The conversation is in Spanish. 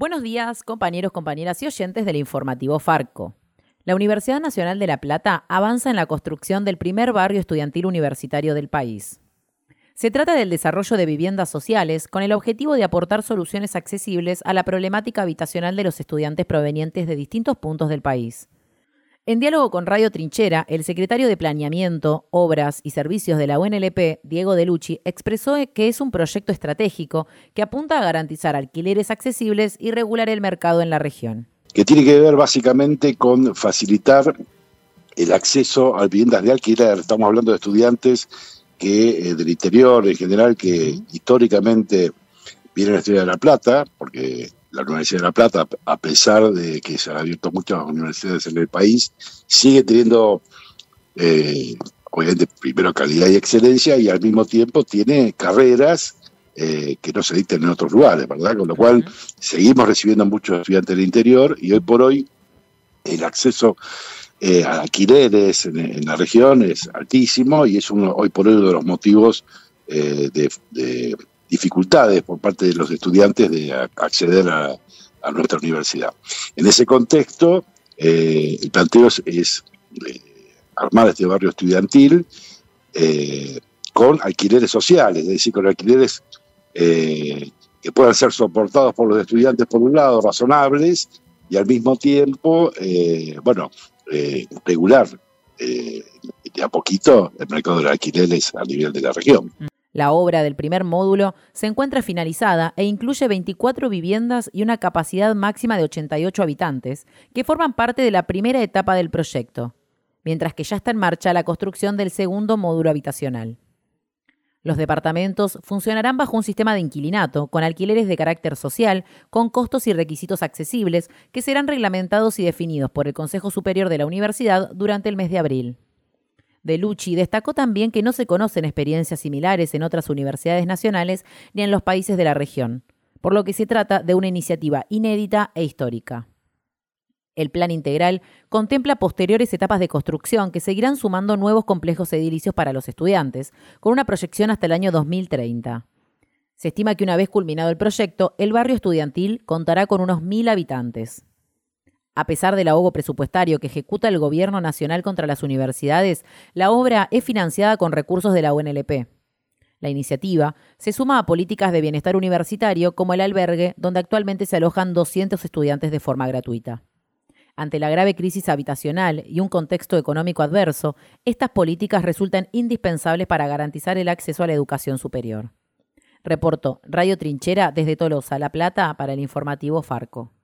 Buenos días, compañeros, compañeras y oyentes del informativo Farco. La Universidad Nacional de La Plata avanza en la construcción del primer barrio estudiantil universitario del país. Se trata del desarrollo de viviendas sociales con el objetivo de aportar soluciones accesibles a la problemática habitacional de los estudiantes provenientes de distintos puntos del país. En diálogo con Radio Trinchera, el secretario de Planeamiento, Obras y Servicios de la UNLP, Diego Delucci, expresó que es un proyecto estratégico que apunta a garantizar alquileres accesibles y regular el mercado en la región. Que tiene que ver básicamente con facilitar el acceso a viviendas de alquiler. Estamos hablando de estudiantes que eh, del interior en general, que históricamente vienen a estudiar La Plata, porque la Universidad de La Plata, a pesar de que se han abierto muchas universidades en el país, sigue teniendo, eh, obviamente, primero calidad y excelencia y al mismo tiempo tiene carreras eh, que no se dictan en otros lugares, ¿verdad? Con lo cual seguimos recibiendo muchos estudiantes del interior y hoy por hoy el acceso eh, a alquileres en, la región es altísimo y es uno, hoy por hoy uno de los motivos de dificultades por parte de los estudiantes de acceder a, nuestra universidad. En ese contexto, eh, el planteo es, eh, armar este barrio estudiantil eh, con alquileres sociales, es decir, con alquileres que puedan ser soportados por los estudiantes por un lado, razonables, y al mismo tiempo, bueno, regular de a poquito el mercado de alquileres a nivel de la región. La obra del primer módulo se encuentra finalizada e incluye 24 viviendas y una capacidad máxima de 88 habitantes, que forman parte de la primera etapa del proyecto, mientras que ya está en marcha la construcción del segundo módulo habitacional. Los departamentos funcionarán bajo un sistema de inquilinato, con alquileres de carácter social, con costos y requisitos accesibles, que serán reglamentados y definidos por el Consejo Superior de la Universidad durante el mes de abril. De Lucci destacó también que no se conocen experiencias similares en otras universidades nacionales ni en los países de la región, por lo que se trata de una iniciativa inédita e histórica. El plan integral contempla posteriores etapas de construcción que seguirán sumando nuevos complejos edilicios para los estudiantes, con una proyección hasta el año 2030. Se estima que una vez culminado el proyecto, el barrio estudiantil contará con unos mil habitantes. A pesar del ahogo presupuestario que ejecuta el Gobierno Nacional contra las universidades, la obra es financiada con recursos de la UNLP. La iniciativa se suma a políticas de bienestar universitario como el albergue, donde actualmente se alojan 200 estudiantes de forma gratuita. Ante la grave crisis habitacional y un contexto económico adverso, estas políticas resultan indispensables para garantizar el acceso a la educación superior. Reporto Radio Trinchera desde Tolosa, La Plata, para el informativo Farco.